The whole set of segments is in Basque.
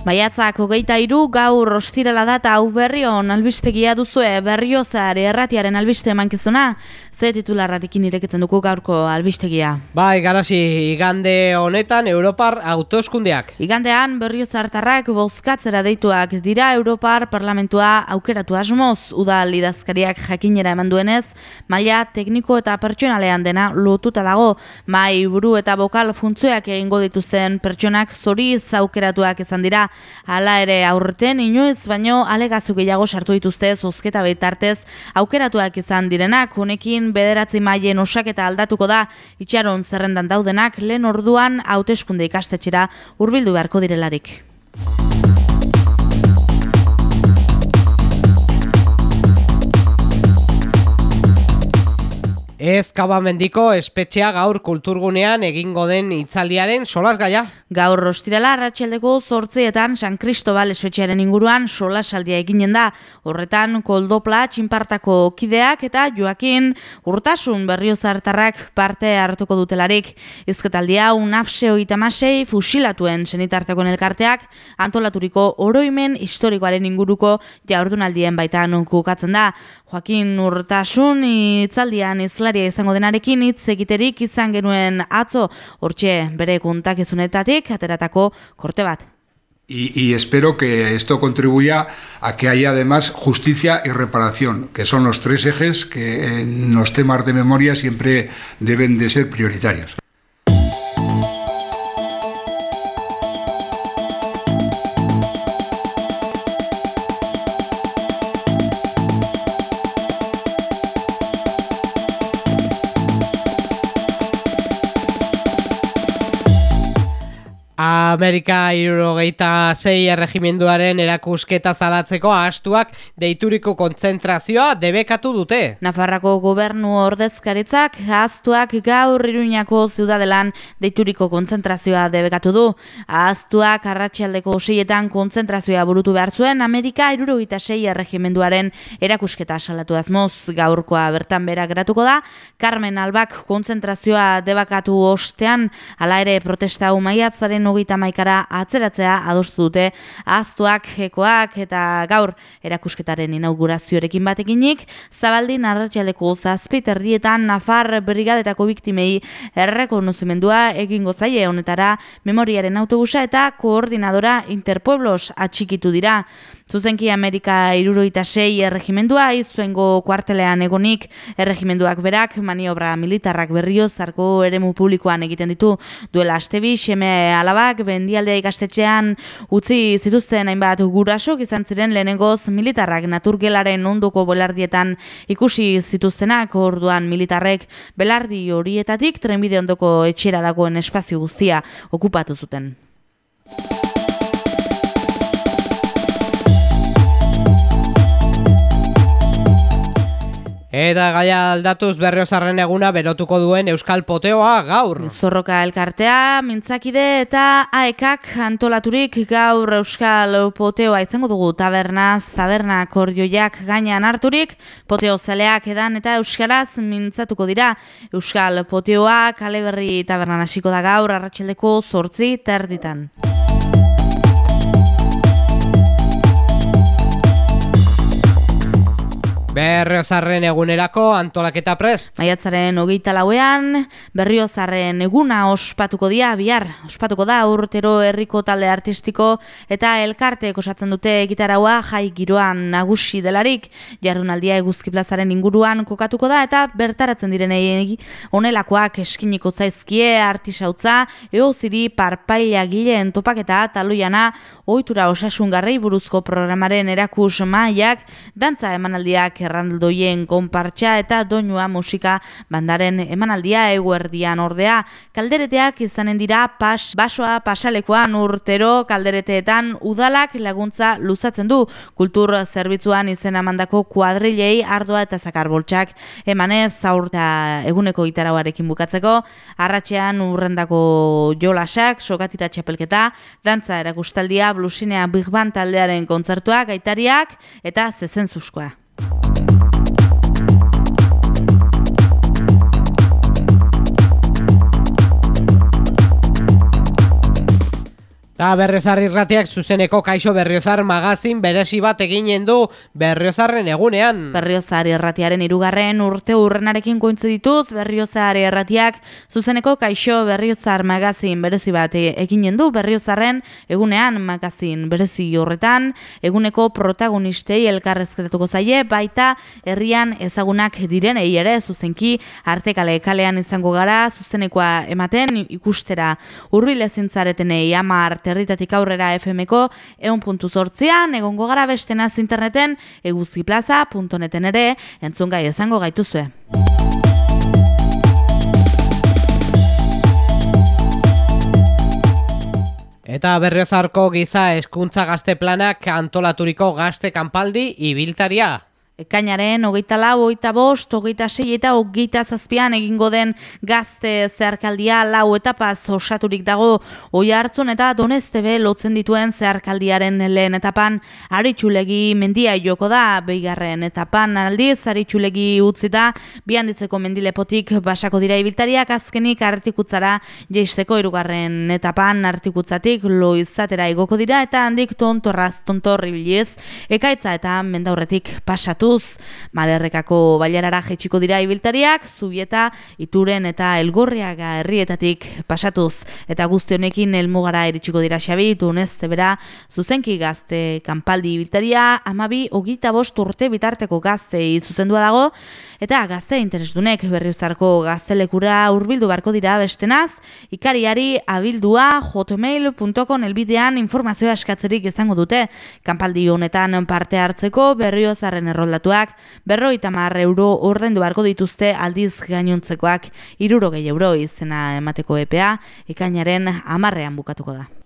Baiatzak hogeita iru gaur ostirala data hau berrion albistegia duzue berriozar erratiaren albiste emankizuna, ze titularrarekin ireketzen dugu gaurko albistegia. Bai, garasi, igande honetan Europar autoskundeak. Igandean berriozartarrak bozkatzera deituak dira Europar parlamentua aukeratu asmoz, udal idazkariak jakinera eman duenez, maila tekniko eta pertsonalean dena lotuta dago, mai buru eta bokal funtzioak egingo dituzten pertsonak zoriz aukeratuak izan dira, Hala ere aurreten inoiz baino alegazu gehiago sartu dituzte zozketa betartez aukeratuak izan direnak honekin bederatzi mailen osaketa aldatuko da itxaron zerrendan daudenak lehen orduan hauteskunde ikastetxera hurbildu beharko direlarik. Ez kabamendiko espetxea gaur kulturgunean egingo den itzaldiaren solas gaia. Gaur rostirala ratxeldeko zortzeetan San Cristobal espetxearen inguruan solasaldia eginen da. Horretan koldopla txinpartako kideak eta joakin urtasun berriozartarrak parte hartuko dutelarik. Izketaldia unafse oitamasei fusilatuen senitarteko elkarteak antolaturiko oroimen historikoaren inguruko jaurdunaldien baitan kukatzen da. Joakin urtasun itzaldian izla Y, y, espero que esto contribuya a que haya además justicia y reparación, que son los tres ejes que en los temas de memoria siempre deben de ser prioritarios. Amerika irurogeita zei erregimenduaren erakusketa zalatzeko ahastuak deituriko kontzentrazioa debekatu dute. Nafarrako gobernu ordezkaritzak ahaztuak gaur iruñako ziudadelan deituriko kontzentrazioa debekatu du. Ahaztuak arratxialdeko oseietan kontzentrazioa burutu behar zuen Amerika irurogeita zei erregimenduaren erakusketa salatu azmoz gaurkoa bertan bera geratuko da. Carmen Albak kontzentrazioa debekatu ostean ala ere protesta umaiatzaren hogeita maikara atzeratzea adostu dute aztuak, ekoak eta gaur erakusketaren inaugurazioarekin batekinik, zabaldin arratxaleko zazpiterdietan Nafar brigadetako biktimei errekonozimendua egingo zaie. Honetara memoriaren autobusa eta koordinadora Interpueblos atxikitu dira. Zuzenki Amerika iruroita sei erregimendua izuengo kuartelean egonik. Erregimenduak berak maniobra militarrak berrio zarko eremu publikoan egiten ditu. Duela astebi seme alabak bendialdea ikastetxean utzi zituzten hainbat gurasok izan ziren lehenengoz militarrak naturgelaren onduko belardietan ikusi zituztenak orduan militarrek belardi horietatik trenbide ondoko etxera dagoen espazio guztia okupatu zuten. Eta gaia aldatuz berriozarren eguna berotuko duen Euskal Poteoa gaur. Zorroka elkartea, mintzakide eta aekak antolaturik gaur Euskal Poteoa izango dugu tabernaz, taberna kordioiak gainean harturik, poteo zaleak edan eta Euskaraz mintzatuko dira. Euskal Poteoa kaleberri tabernan hasiko da gaur arratxeldeko zortzi terditan. Berriozarren egunerako antolaketa prest. Maiatzaren hogeita lauean, berriozarren eguna ospatuko dia, bihar, ospatuko da urtero herriko talde artistiko eta elkarte osatzen dute gitaraua jai giroan nagusi delarik, jardunaldia eguzki plazaren inguruan kokatuko da eta bertaratzen direnei onelakoak eskiniko zaizkie artisautza, eoziri parpaila gileen topaketa taluiana ohitura osasungarrei buruzko programaren erakus maiak, dantza emanaldiak erraldoien konpartxa eta doinua musika bandaren emanaldia eguerdian. Ordea. Kaldereteak izanen dira pas, basoa pasalekoan urtero kaldereteetan udalak laguntza luzatzen du. Kultur zerbitzuan izen amandako kuadrilei ardoa eta zakarboltxak emanez zaurta eguneko itarauarekin bukatzeko. Arratxean urrendako jolasak, sokatita txapelketa, dantza erakustaldia, blusinea Big taldearen kontzertuak, gaitariak eta zezen zuzkoa. Ta berriozar irratiak zuzeneko kaixo berriozar magazin beresi bat eginen du berriozarren egunean. Berriozar irratiaren irugarren urte urrenarekin kointze dituz, berriozar irratiak zuzeneko kaixo berriozar magazin berezi bat eginen du berriozarren egunean magazin berezi horretan, eguneko protagonistei elkarrezketatuko zaie, baita herrian ezagunak diren ere zuzenki artekale kalean izango gara zuzenekoa ematen ikustera urri lezintzaretenei ama arte herritatik aurrera FMko egun puntu zortzian, egongo gara bestenaz interneten eguzkiplaza.neten ere entzun gai ezango gaituzue. Eta berriozarko giza eskuntza gazte planak antolaturiko gazte kanpaldi ibiltaria. Ekainaren hogeita lau, hogeita bost, hogeita sei eta hogeita zazpian egingo den gazte zeharkaldia lau etapaz osaturik dago oi hartzun eta donestebe lotzen dituen zeharkaldiaren lehen etapan. Aritxulegi mendia joko da behigarren etapan aldiz aritxulegi utzita bihanditzeko mendilepotik basako dira ibiltariak azkenik artikutzara jeisteko irugarren etapan artikutzatik loizatera igoko dira eta handik tontorraz tontorri biliz ekaitza eta mendaurretik pasatu hartuz, malerrekako bailarara jetxiko dira ibiltariak, zubieta, ituren eta elgorriaga herrietatik pasatuz, eta guzti honekin elmugara iritsiko dira xabi, tunez, tebera, zuzenki gazte kanpaldi ibiltaria, amabi, ogita bost urte bitarteko gazte zuzendua dago, eta gazte interesdunek berriuzarko gaztelekura hurbildu barko dira bestenaz, ikariari abildua hotmail.com elbidean informazioa eskatzerik izango dute, kanpaldi honetan parte hartzeko berriozaren errolda pribatuak berroita mar euro ordaindu beharko dituzte aldiz gainuntzekoak iruro gehi euro izena emateko EPA ekainaren amarrean bukatuko da.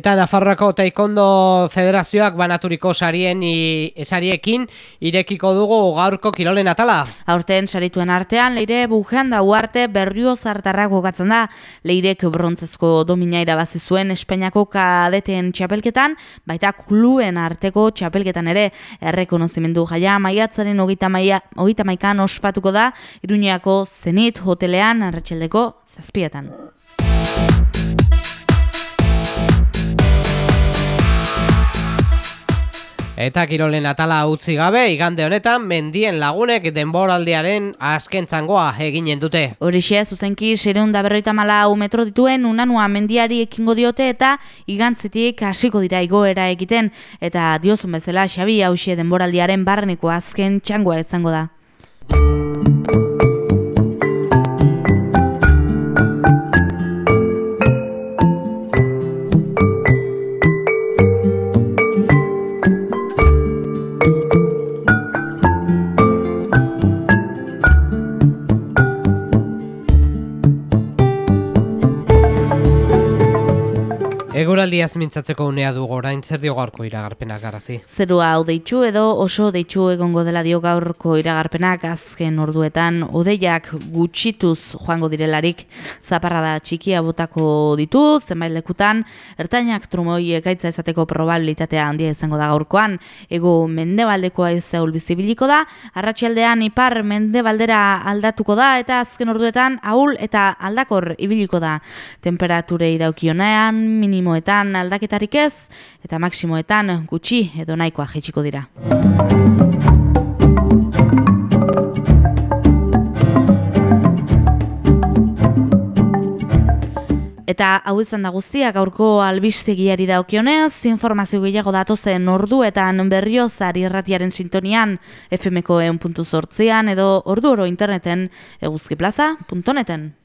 Eta Nafarroako Taekwondo Federazioak banaturiko sarien esariekin irekiko dugu gaurko kirolen atala. Aurten sarituen artean leire bujean da uarte berrio zartarrak gogatzen da. Leirek brontzezko domina irabazi zuen Espainiako kadeten txapelketan, baita kluen arteko txapelketan ere errekonozimendu jaia maiatzaren ogita, maia, ogita maikan ospatuko da Iruñako Zenit hotelean arratxeldeko zazpietan. Eta kirolen atala utzi gabe, igande honetan, mendien lagunek denboraldiaren azken zangoa eginen dute. Horixe, zuzenki, sereun da berroita mala metro dituen, unanua mendiari ekingo diote eta igantzitik hasiko dira igoera egiten. Eta diozun bezala, Xabi, hausie denboraldiaren barreneko azken txangoa izango da. Eguraldiaz mintzatzeko unea du orain zer dio gaurko iragarpenak garazi? Zerua hau deitxu edo oso deitxu egongo dela dio gaurko iragarpenak. Azken orduetan odeiak gutxituz joango direlarik. Zaparrada txikia botako ditu, zenbait lekutan, ertainak trumoi ekaitza ezateko probabilitatea handia izango da gaurkoan, ego mendebaldekoa ez zaul bizibiliko da, arratxaldean ipar mendebaldera aldatuko da eta azken orduetan ahul eta aldakor ibiliko da. Temperaturei daukionean minimo minimoetan aldaketarik ez eta maksimoetan gutxi edo nahikoa jaitsiko dira. Eta hau izan da guztiak gaurko albistegiari daukionez, informazio gehiago datozen orduetan berriozar irratiaren sintonian FMko eun edo ordu oro interneten eguzkiplaza.neten.